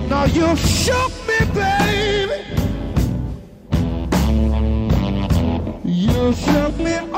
Oh, now you shook me, baby. You shook me.